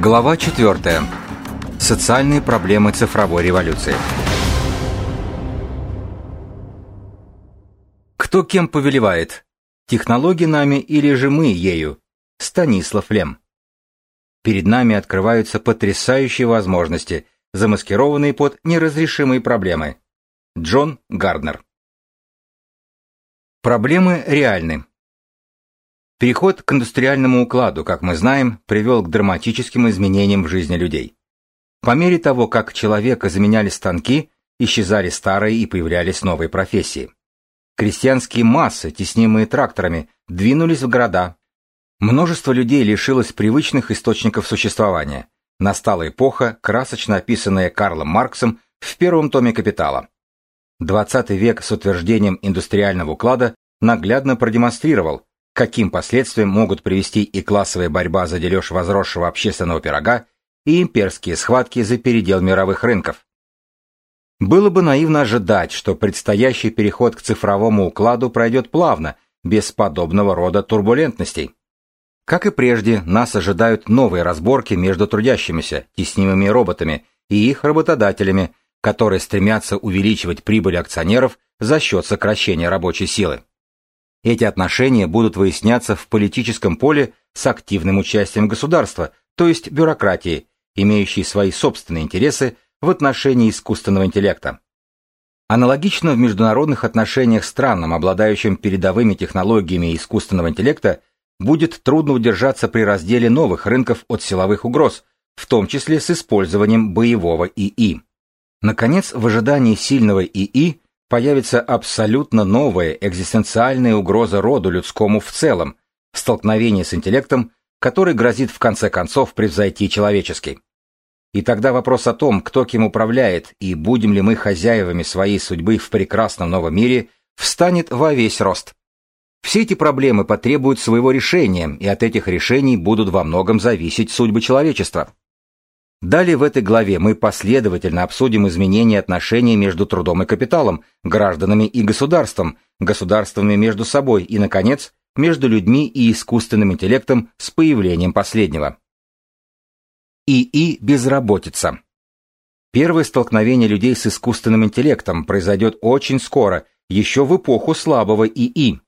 Глава 4. Социальные проблемы цифровой революции. Кто кем повелевает? Технологии нами или же мы ею? Станислав Лем. Перед нами открываются потрясающие возможности, замаскированные под неразрешимые проблемы. Джон Гарднер. Проблемы реальны. Переход к индустриальному укладу, как мы знаем, привел к драматическим изменениям в жизни людей. По мере того, как человека заменяли станки, исчезали старые и появлялись новые профессии. Крестьянские массы, теснимые тракторами, двинулись в города. Множество людей лишилось привычных источников существования. Настала эпоха, красочно описанная Карлом Марксом в первом томе «Капитала». 20 век с утверждением индустриального уклада наглядно продемонстрировал, каким последствиям могут привести и классовая борьба за дележ возросшего общественного пирога, и имперские схватки за передел мировых рынков. Было бы наивно ожидать, что предстоящий переход к цифровому укладу пройдет плавно, без подобного рода турбулентностей. Как и прежде, нас ожидают новые разборки между трудящимися, теснимыми роботами, и их работодателями, которые стремятся увеличивать прибыль акционеров за счет сокращения рабочей силы. Эти отношения будут выясняться в политическом поле с активным участием государства, то есть бюрократии, имеющей свои собственные интересы в отношении искусственного интеллекта. Аналогично в международных отношениях странам, обладающим передовыми технологиями искусственного интеллекта, будет трудно удержаться при разделе новых рынков от силовых угроз, в том числе с использованием боевого ИИ. Наконец, в ожидании сильного ИИ появится абсолютно новая экзистенциальная угроза роду людскому в целом, столкновение с интеллектом, который грозит в конце концов превзойти человеческий. И тогда вопрос о том, кто кем управляет и будем ли мы хозяевами своей судьбы в прекрасном новом мире, встанет во весь рост. Все эти проблемы потребуют своего решения, и от этих решений будут во многом зависеть судьбы человечества. Далее в этой главе мы последовательно обсудим изменения отношений между трудом и капиталом, гражданами и государством, государствами между собой и, наконец, между людьми и искусственным интеллектом с появлением последнего. ИИ безработица. Первое столкновение людей с искусственным интеллектом произойдет очень скоро, еще в эпоху слабого ИИ.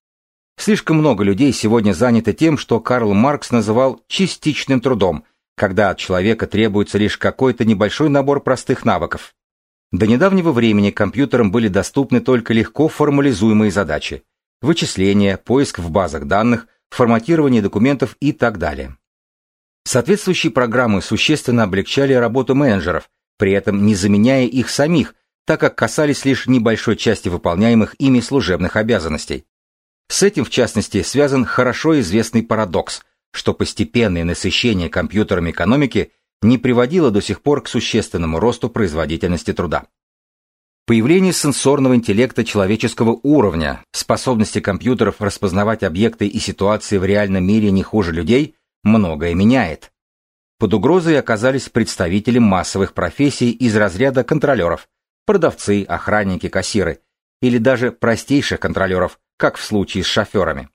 Слишком много людей сегодня заняты тем, что Карл Маркс называл частичным трудом – когда от человека требуется лишь какой-то небольшой набор простых навыков. До недавнего времени компьютерам были доступны только легко формализуемые задачи – вычисления, поиск в базах данных, форматирование документов и так далее. Соответствующие программы существенно облегчали работу менеджеров, при этом не заменяя их самих, так как касались лишь небольшой части выполняемых ими служебных обязанностей. С этим, в частности, связан хорошо известный парадокс – что постепенное насыщение компьютерами экономики не приводило до сих пор к существенному росту производительности труда. Появление сенсорного интеллекта человеческого уровня, способности компьютеров распознавать объекты и ситуации в реальном мире не хуже людей, многое меняет. Под угрозой оказались представители массовых профессий из разряда контролеров, продавцы, охранники, кассиры, или даже простейших контролеров, как в случае с шоферами.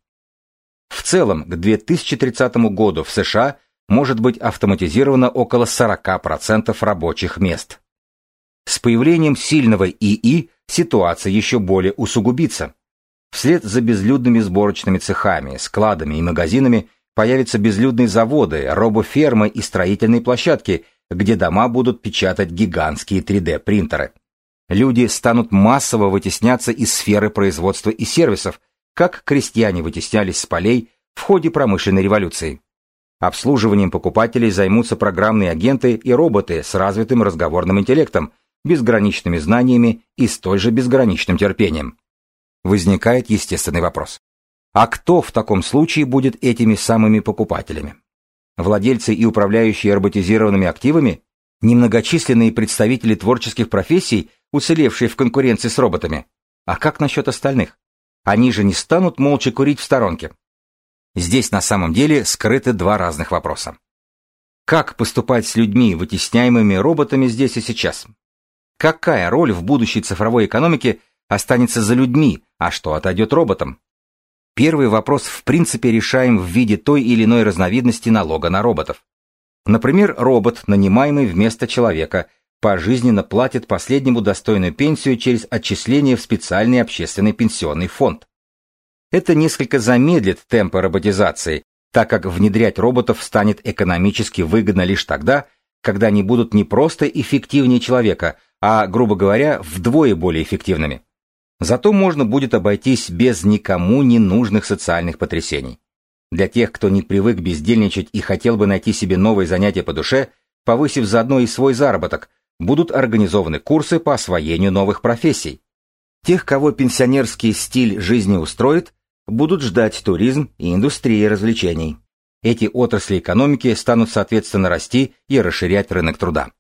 В целом, к 2030 году в США может быть автоматизировано около 40% рабочих мест. С появлением сильного ИИ ситуация еще более усугубится. Вслед за безлюдными сборочными цехами, складами и магазинами появятся безлюдные заводы, робофермы и строительные площадки, где дома будут печатать гигантские 3D-принтеры. Люди станут массово вытесняться из сферы производства и сервисов, как крестьяне вытеснялись с полей в ходе промышленной революции. Обслуживанием покупателей займутся программные агенты и роботы с развитым разговорным интеллектом, безграничными знаниями и столь же безграничным терпением. Возникает естественный вопрос. А кто в таком случае будет этими самыми покупателями? Владельцы и управляющие роботизированными активами? Немногочисленные представители творческих профессий, уцелевшие в конкуренции с роботами? А как насчет остальных? Они же не станут молча курить в сторонке. Здесь на самом деле скрыты два разных вопроса. Как поступать с людьми, вытесняемыми роботами здесь и сейчас? Какая роль в будущей цифровой экономике останется за людьми, а что отойдет роботам? Первый вопрос в принципе решаем в виде той или иной разновидности налога на роботов. Например, робот, нанимаемый вместо человека, пожизненно платит последнему достойную пенсию через отчисление в специальный общественный пенсионный фонд. Это несколько замедлит темпы роботизации, так как внедрять роботов станет экономически выгодно лишь тогда, когда они будут не просто эффективнее человека, а, грубо говоря, вдвое более эффективными. Зато можно будет обойтись без никому не нужных социальных потрясений. Для тех, кто не привык бездельничать и хотел бы найти себе новые занятия по душе, повысив заодно и свой заработок, будут организованы курсы по освоению новых профессий. Тех, кого пенсионерский стиль жизни устроит, будут ждать туризм и индустрия развлечений. Эти отрасли экономики станут соответственно расти и расширять рынок труда.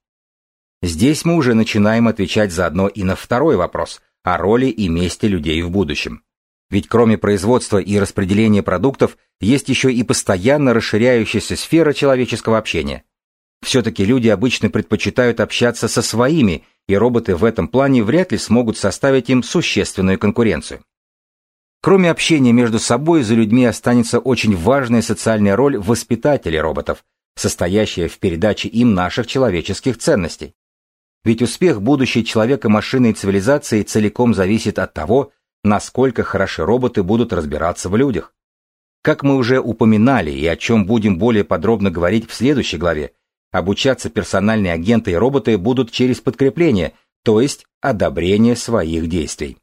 Здесь мы уже начинаем отвечать заодно и на второй вопрос о роли и месте людей в будущем. Ведь кроме производства и распределения продуктов, есть еще и постоянно расширяющаяся сфера человеческого общения. Все-таки люди обычно предпочитают общаться со своими, и роботы в этом плане вряд ли смогут составить им существенную конкуренцию. Кроме общения между собой, за людьми останется очень важная социальная роль воспитателей роботов, состоящая в передаче им наших человеческих ценностей. Ведь успех будущей человека-машины и цивилизации целиком зависит от того, насколько хороши роботы будут разбираться в людях. Как мы уже упоминали и о чем будем более подробно говорить в следующей главе, обучаться персональные агенты и роботы будут через подкрепление, то есть одобрение своих действий.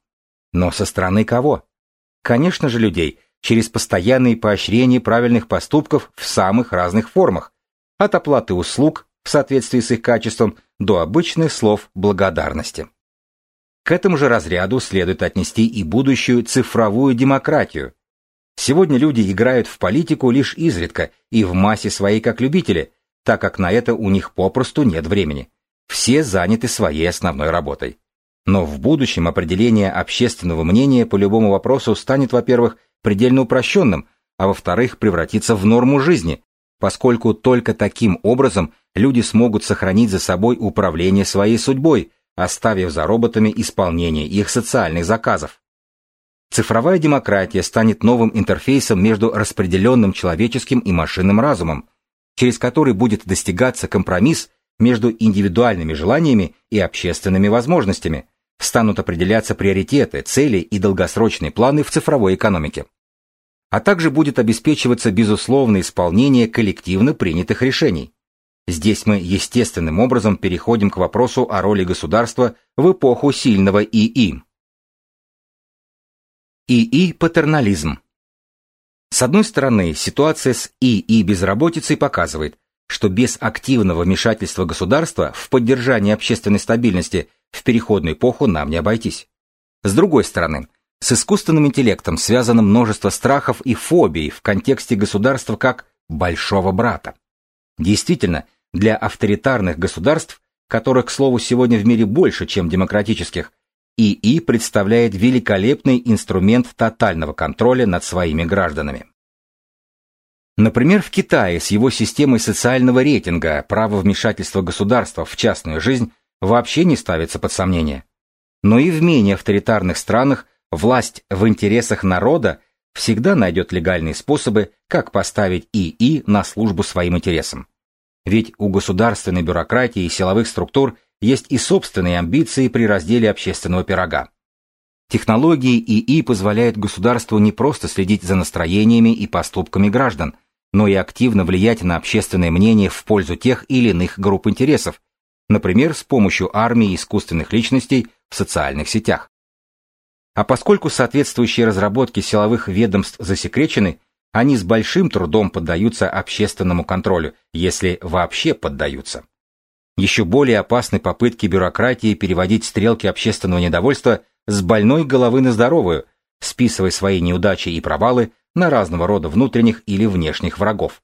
Но со стороны кого? Конечно же людей, через постоянные поощрения правильных поступков в самых разных формах, от оплаты услуг в соответствии с их качеством до обычных слов благодарности. К этому же разряду следует отнести и будущую цифровую демократию. Сегодня люди играют в политику лишь изредка и в массе своей как любители, так как на это у них попросту нет времени. Все заняты своей основной работой. Но в будущем определение общественного мнения по любому вопросу станет, во-первых, предельно упрощенным, а во-вторых, превратится в норму жизни, поскольку только таким образом люди смогут сохранить за собой управление своей судьбой, оставив за роботами исполнение их социальных заказов. Цифровая демократия станет новым интерфейсом между распределенным человеческим и машинным разумом, через который будет достигаться компромисс между индивидуальными желаниями и общественными возможностями, станут определяться приоритеты, цели и долгосрочные планы в цифровой экономике а также будет обеспечиваться безусловное исполнение коллективно принятых решений. Здесь мы естественным образом переходим к вопросу о роли государства в эпоху сильного ИИ. ИИ-патернализм. С одной стороны, ситуация с ИИ безработицей показывает, что без активного вмешательства государства в поддержание общественной стабильности в переходную эпоху нам не обойтись. С другой стороны, с искусственным интеллектом связано множество страхов и фобий в контексте государства как «большого брата». Действительно, для авторитарных государств, которых, к слову, сегодня в мире больше, чем демократических, ИИ представляет великолепный инструмент тотального контроля над своими гражданами. Например, в Китае с его системой социального рейтинга право вмешательства государства в частную жизнь вообще не ставится под сомнение. Но и в менее авторитарных странах Власть в интересах народа всегда найдет легальные способы, как поставить ИИ на службу своим интересам. Ведь у государственной бюрократии и силовых структур есть и собственные амбиции при разделе общественного пирога. Технологии ИИ позволяют государству не просто следить за настроениями и поступками граждан, но и активно влиять на общественное мнение в пользу тех или иных групп интересов, например, с помощью армии искусственных личностей в социальных сетях. А поскольку соответствующие разработки силовых ведомств засекречены, они с большим трудом поддаются общественному контролю, если вообще поддаются. Еще более опасны попытки бюрократии переводить стрелки общественного недовольства с больной головы на здоровую, списывая свои неудачи и провалы на разного рода внутренних или внешних врагов.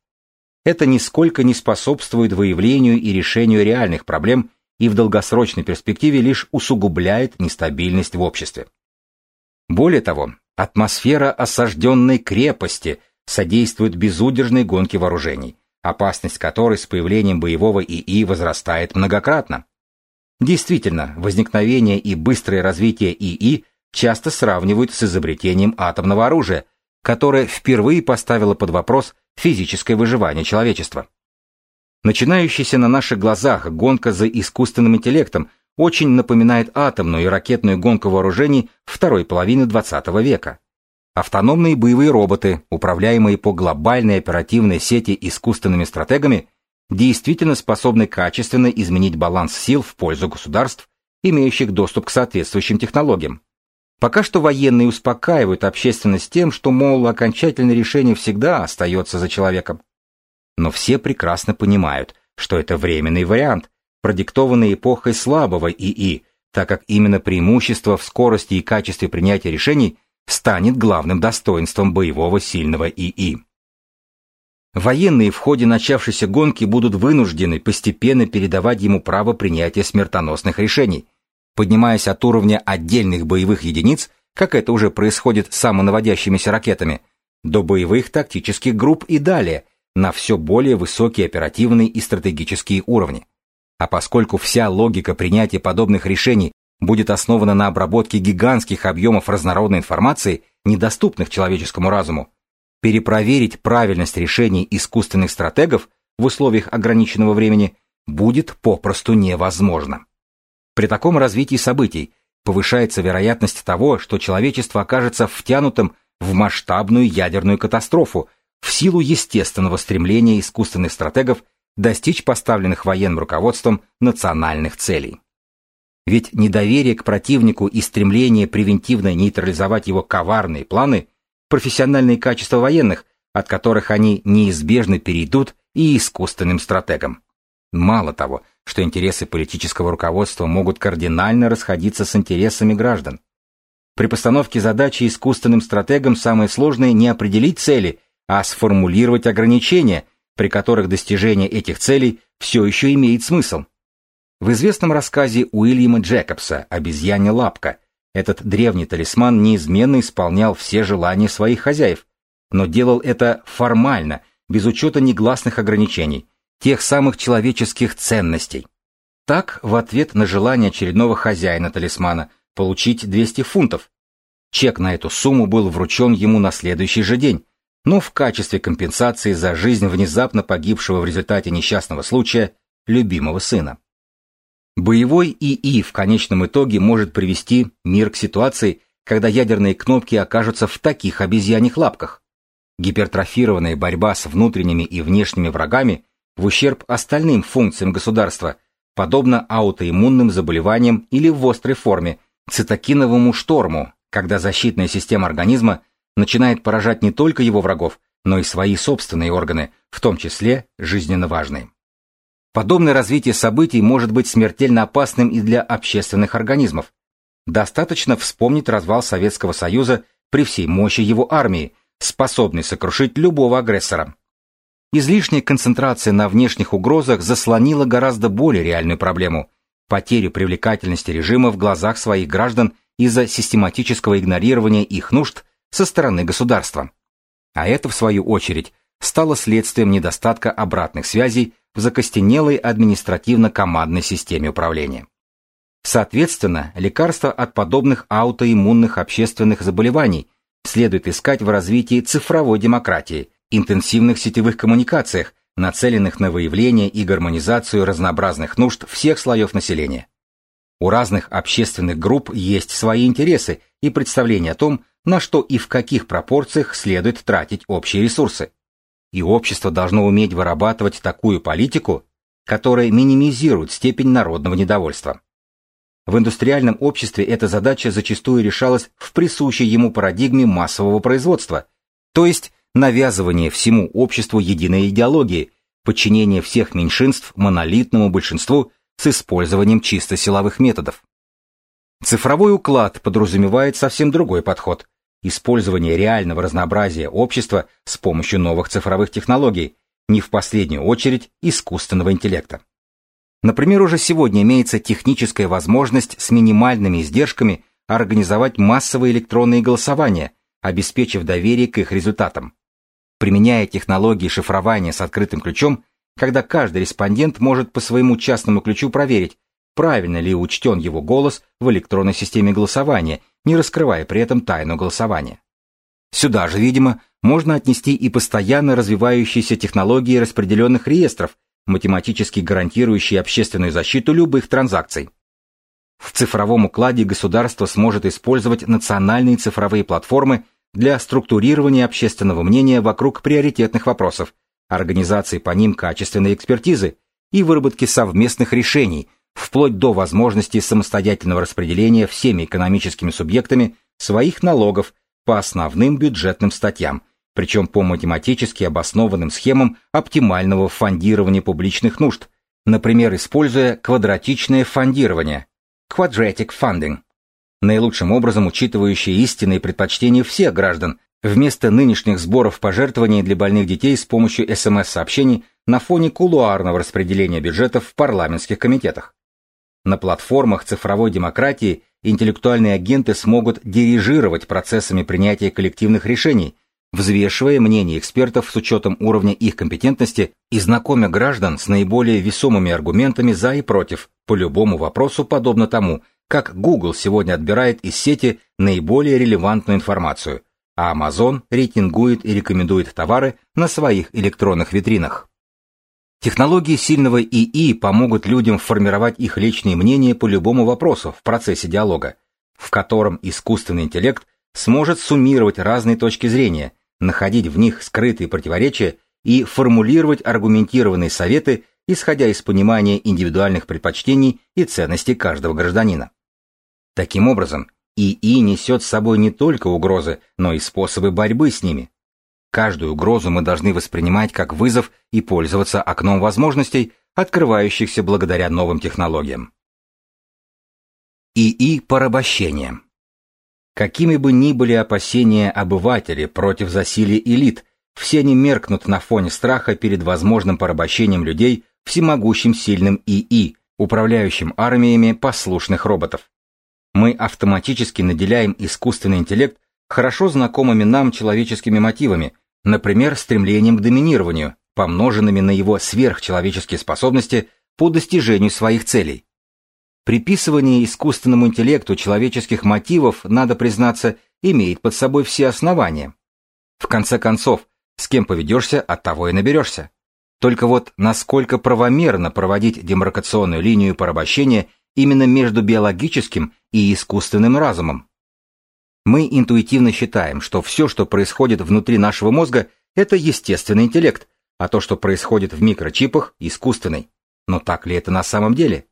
Это нисколько не способствует выявлению и решению реальных проблем и в долгосрочной перспективе лишь усугубляет нестабильность в обществе. Более того, атмосфера осажденной крепости содействует безудержной гонке вооружений, опасность которой с появлением боевого ИИ возрастает многократно. Действительно, возникновение и быстрое развитие ИИ часто сравнивают с изобретением атомного оружия, которое впервые поставило под вопрос физическое выживание человечества. Начинающаяся на наших глазах гонка за искусственным интеллектом очень напоминает атомную и ракетную гонку вооружений второй половины XX века. Автономные боевые роботы, управляемые по глобальной оперативной сети искусственными стратегами, действительно способны качественно изменить баланс сил в пользу государств, имеющих доступ к соответствующим технологиям. Пока что военные успокаивают общественность тем, что, мол, окончательное решение всегда остается за человеком. Но все прекрасно понимают, что это временный вариант, продиктованный эпохой слабого ИИ, так как именно преимущество в скорости и качестве принятия решений станет главным достоинством боевого сильного ИИ. Военные в ходе начавшейся гонки будут вынуждены постепенно передавать ему право принятия смертоносных решений, поднимаясь от уровня отдельных боевых единиц, как это уже происходит с самонаводящимися ракетами, до боевых тактических групп и далее, на все более высокие оперативные и стратегические уровни. А поскольку вся логика принятия подобных решений будет основана на обработке гигантских объемов разнородной информации, недоступных человеческому разуму, перепроверить правильность решений искусственных стратегов в условиях ограниченного времени будет попросту невозможно. При таком развитии событий повышается вероятность того, что человечество окажется втянутым в масштабную ядерную катастрофу в силу естественного стремления искусственных стратегов достичь поставленных военным руководством национальных целей. Ведь недоверие к противнику и стремление превентивно нейтрализовать его коварные планы – профессиональные качества военных, от которых они неизбежно перейдут и искусственным стратегам. Мало того, что интересы политического руководства могут кардинально расходиться с интересами граждан. При постановке задачи искусственным стратегам самое сложное не определить цели, а сформулировать ограничения, при которых достижение этих целей все еще имеет смысл. В известном рассказе Уильяма Джекобса «Обезьяня лапка» этот древний талисман неизменно исполнял все желания своих хозяев, но делал это формально, без учета негласных ограничений, тех самых человеческих ценностей. Так, в ответ на желание очередного хозяина талисмана получить 200 фунтов, чек на эту сумму был вручен ему на следующий же день, но в качестве компенсации за жизнь внезапно погибшего в результате несчастного случая любимого сына. Боевой ИИ в конечном итоге может привести мир к ситуации, когда ядерные кнопки окажутся в таких обезьяньих лапках. Гипертрофированная борьба с внутренними и внешними врагами в ущерб остальным функциям государства, подобно аутоиммунным заболеваниям или в острой форме, цитокиновому шторму, когда защитная система организма начинает поражать не только его врагов, но и свои собственные органы, в том числе жизненно важные. Подобное развитие событий может быть смертельно опасным и для общественных организмов. Достаточно вспомнить развал Советского Союза при всей мощи его армии, способной сокрушить любого агрессора. Излишняя концентрация на внешних угрозах заслонила гораздо более реальную проблему – потерю привлекательности режима в глазах своих граждан из-за систематического игнорирования их нужд со стороны государства. А это, в свою очередь, стало следствием недостатка обратных связей в закостенелой административно-командной системе управления. Соответственно, лекарства от подобных аутоиммунных общественных заболеваний следует искать в развитии цифровой демократии – интенсивных сетевых коммуникациях, нацеленных на выявление и гармонизацию разнообразных нужд всех слоев населения. У разных общественных групп есть свои интересы и представления о том, на что и в каких пропорциях следует тратить общие ресурсы. И общество должно уметь вырабатывать такую политику, которая минимизирует степень народного недовольства. В индустриальном обществе эта задача зачастую решалась в присущей ему парадигме массового производства, то есть навязывание всему обществу единой идеологии, подчинение всех меньшинств монолитному большинству с использованием чисто силовых методов. Цифровой уклад подразумевает совсем другой подход – использование реального разнообразия общества с помощью новых цифровых технологий, не в последнюю очередь искусственного интеллекта. Например, уже сегодня имеется техническая возможность с минимальными издержками организовать массовые электронные голосования, обеспечив доверие к их результатам применяя технологии шифрования с открытым ключом, когда каждый респондент может по своему частному ключу проверить, правильно ли учтен его голос в электронной системе голосования, не раскрывая при этом тайну голосования. Сюда же, видимо, можно отнести и постоянно развивающиеся технологии распределенных реестров, математически гарантирующий общественную защиту любых транзакций. В цифровом укладе государство сможет использовать национальные цифровые платформы для структурирования общественного мнения вокруг приоритетных вопросов, организации по ним качественной экспертизы и выработки совместных решений, вплоть до возможности самостоятельного распределения всеми экономическими субъектами своих налогов по основным бюджетным статьям, причем по математически обоснованным схемам оптимального фондирования публичных нужд, например, используя квадратичное фондирование quadratic funding, наилучшим образом учитывающее истинные предпочтения всех граждан, вместо нынешних сборов пожертвований для больных детей с помощью СМС-сообщений на фоне кулуарного распределения бюджетов в парламентских комитетах. На платформах цифровой демократии интеллектуальные агенты смогут дирижировать процессами принятия коллективных решений, взвешивая мнение экспертов с учетом уровня их компетентности и знакомя граждан с наиболее весомыми аргументами за и против по любому вопросу, подобно тому, как Google сегодня отбирает из сети наиболее релевантную информацию, а Amazon рейтингует и рекомендует товары на своих электронных витринах. Технологии сильного ИИ помогут людям формировать их личные мнения по любому вопросу в процессе диалога, в котором искусственный интеллект сможет суммировать разные точки зрения, находить в них скрытые противоречия и формулировать аргументированные советы, исходя из понимания индивидуальных предпочтений и ценностей каждого гражданина. Таким образом, ИИ несет с собой не только угрозы, но и способы борьбы с ними. Каждую угрозу мы должны воспринимать как вызов и пользоваться окном возможностей, открывающихся благодаря новым технологиям. ИИ порабощение. Какими бы ни были опасения обывателей против засилия элит, все они меркнут на фоне страха перед возможным порабощением людей всемогущим сильным ИИ, управляющим армиями послушных роботов. Мы автоматически наделяем искусственный интеллект хорошо знакомыми нам человеческими мотивами, например, стремлением к доминированию, помноженными на его сверхчеловеческие способности по достижению своих целей. Приписывание искусственному интеллекту человеческих мотивов, надо признаться, имеет под собой все основания. В конце концов, с кем поведешься, от того и наберешься. Только вот насколько правомерно проводить демаркационную линию порабощения именно между биологическим и искусственным разумом? Мы интуитивно считаем, что все, что происходит внутри нашего мозга, это естественный интеллект, а то, что происходит в микрочипах, искусственный. Но так ли это на самом деле?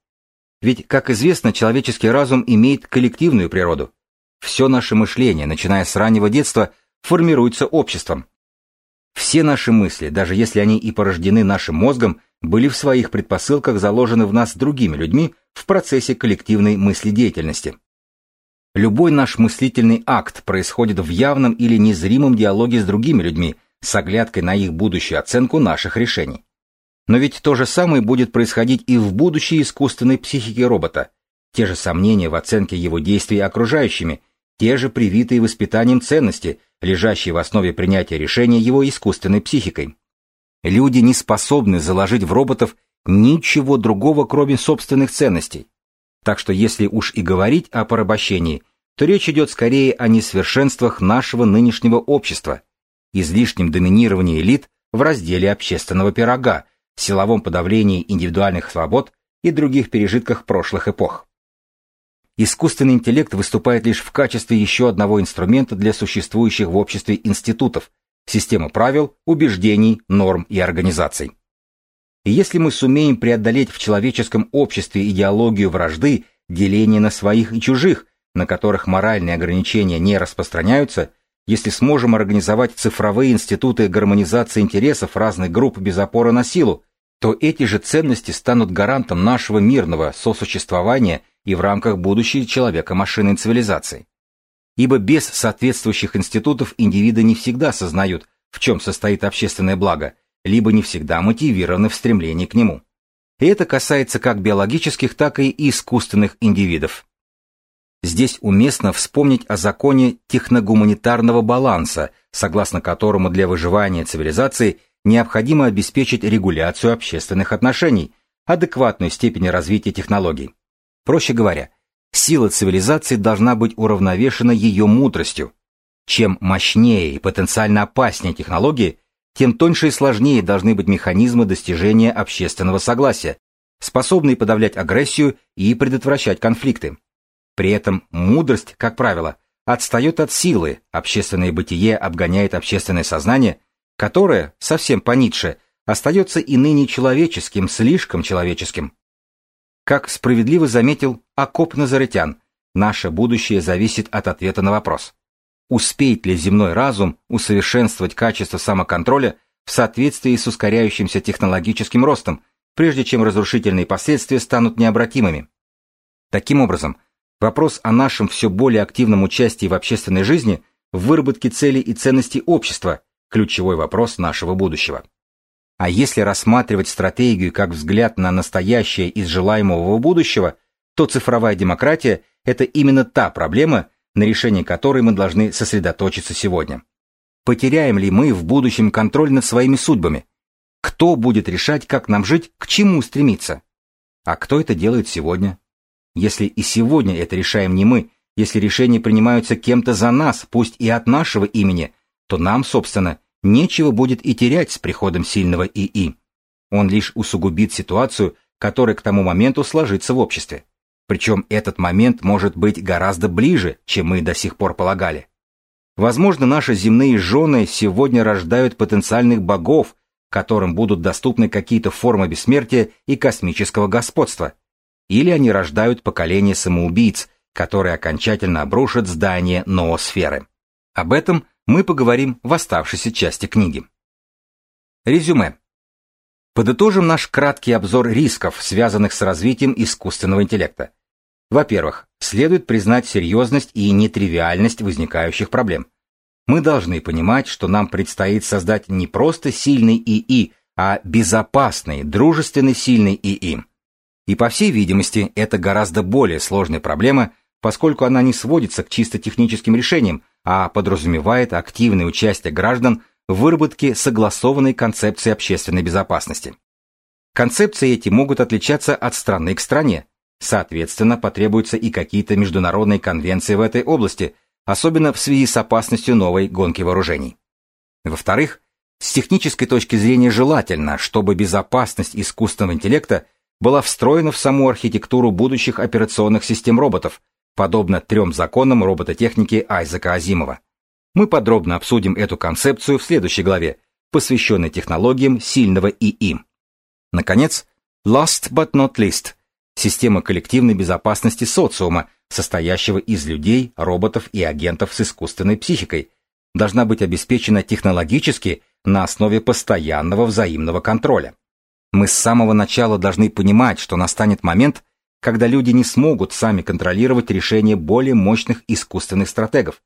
Ведь, как известно, человеческий разум имеет коллективную природу. Все наше мышление, начиная с раннего детства, формируется обществом. Все наши мысли, даже если они и порождены нашим мозгом, были в своих предпосылках заложены в нас другими людьми в процессе коллективной мыследеятельности. Любой наш мыслительный акт происходит в явном или незримом диалоге с другими людьми, с оглядкой на их будущую оценку наших решений. Но ведь то же самое будет происходить и в будущей искусственной психике робота. Те же сомнения в оценке его действий окружающими, те же привитые воспитанием ценности, лежащие в основе принятия решения его искусственной психикой. Люди не способны заложить в роботов ничего другого, кроме собственных ценностей. Так что если уж и говорить о порабощении, то речь идет скорее о несовершенствах нашего нынешнего общества, излишнем доминировании элит в разделе общественного пирога, силовом подавлении индивидуальных свобод и других пережитках прошлых эпох. Искусственный интеллект выступает лишь в качестве еще одного инструмента для существующих в обществе институтов, системы правил, убеждений, норм и организаций. И если мы сумеем преодолеть в человеческом обществе идеологию вражды, деления на своих и чужих, на которых моральные ограничения не распространяются, если сможем организовать цифровые институты гармонизации интересов разных групп без опоры на силу, то эти же ценности станут гарантом нашего мирного сосуществования и в рамках будущей человека-машинной цивилизации. Ибо без соответствующих институтов индивиды не всегда сознают, в чем состоит общественное благо, либо не всегда мотивированы в стремлении к нему. И это касается как биологических, так и искусственных индивидов. Здесь уместно вспомнить о законе техногуманитарного баланса, согласно которому для выживания цивилизации необходимо обеспечить регуляцию общественных отношений, адекватную степень развития технологий. Проще говоря, сила цивилизации должна быть уравновешена ее мудростью. Чем мощнее и потенциально опаснее технологии, тем тоньше и сложнее должны быть механизмы достижения общественного согласия, способные подавлять агрессию и предотвращать конфликты. При этом мудрость, как правило, отстает от силы, общественное бытие обгоняет общественное сознание, которое, совсем по Ницше, остается и ныне человеческим, слишком человеческим. Как справедливо заметил Акоп Назаретян, наше будущее зависит от ответа на вопрос. Успеет ли земной разум усовершенствовать качество самоконтроля в соответствии с ускоряющимся технологическим ростом, прежде чем разрушительные последствия станут необратимыми? Таким образом, вопрос о нашем все более активном участии в общественной жизни, в выработке целей и ценностей общества – ключевой вопрос нашего будущего. А если рассматривать стратегию как взгляд на настоящее из желаемого будущего, то цифровая демократия – это именно та проблема, на решении которой мы должны сосредоточиться сегодня. Потеряем ли мы в будущем контроль над своими судьбами? Кто будет решать, как нам жить, к чему стремиться? А кто это делает сегодня? Если и сегодня это решаем не мы, если решения принимаются кем-то за нас, пусть и от нашего имени, то нам, собственно, нечего будет и терять с приходом сильного ИИ. Он лишь усугубит ситуацию, которая к тому моменту сложится в обществе. Причем этот момент может быть гораздо ближе, чем мы до сих пор полагали. Возможно, наши земные жены сегодня рождают потенциальных богов, которым будут доступны какие-то формы бессмертия и космического господства. Или они рождают поколение самоубийц, которые окончательно обрушат здание ноосферы. Об этом мы поговорим в оставшейся части книги. Резюме. Подытожим наш краткий обзор рисков, связанных с развитием искусственного интеллекта. Во-первых, следует признать серьезность и нетривиальность возникающих проблем. Мы должны понимать, что нам предстоит создать не просто сильный ИИ, а безопасный, дружественный сильный ИИ. И по всей видимости, это гораздо более сложная проблема, поскольку она не сводится к чисто техническим решениям, а подразумевает активное участие граждан в выработке согласованной концепции общественной безопасности. Концепции эти могут отличаться от страны к стране. Соответственно, потребуются и какие-то международные конвенции в этой области, особенно в связи с опасностью новой гонки вооружений. Во-вторых, с технической точки зрения желательно, чтобы безопасность искусственного интеллекта была встроена в саму архитектуру будущих операционных систем роботов, подобно трем законам робототехники Айзека Азимова. Мы подробно обсудим эту концепцию в следующей главе, посвященной технологиям сильного ИИ. Наконец, last but not least, система коллективной безопасности социума, состоящего из людей, роботов и агентов с искусственной психикой, должна быть обеспечена технологически на основе постоянного взаимного контроля. Мы с самого начала должны понимать, что настанет момент, когда люди не смогут сами контролировать решения более мощных искусственных стратегов,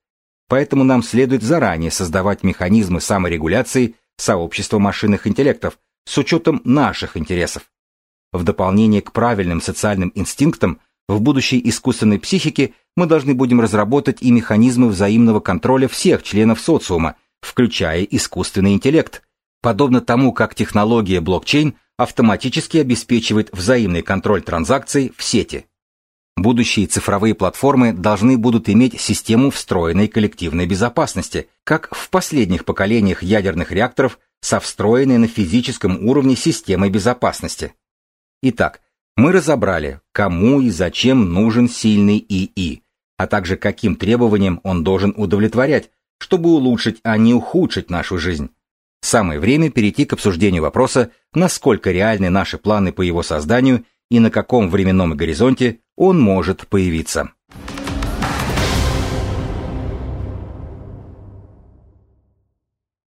Поэтому нам следует заранее создавать механизмы саморегуляции сообщества машинных интеллектов с учетом наших интересов. В дополнение к правильным социальным инстинктам, в будущей искусственной психике мы должны будем разработать и механизмы взаимного контроля всех членов социума, включая искусственный интеллект, подобно тому, как технология блокчейн автоматически обеспечивает взаимный контроль транзакций в сети. Будущие цифровые платформы должны будут иметь систему встроенной коллективной безопасности, как в последних поколениях ядерных реакторов со встроенной на физическом уровне системой безопасности. Итак, мы разобрали, кому и зачем нужен сильный ИИ, а также каким требованиям он должен удовлетворять, чтобы улучшить, а не ухудшить нашу жизнь. Самое время перейти к обсуждению вопроса, насколько реальны наши планы по его созданию и на каком временном горизонте он может появиться.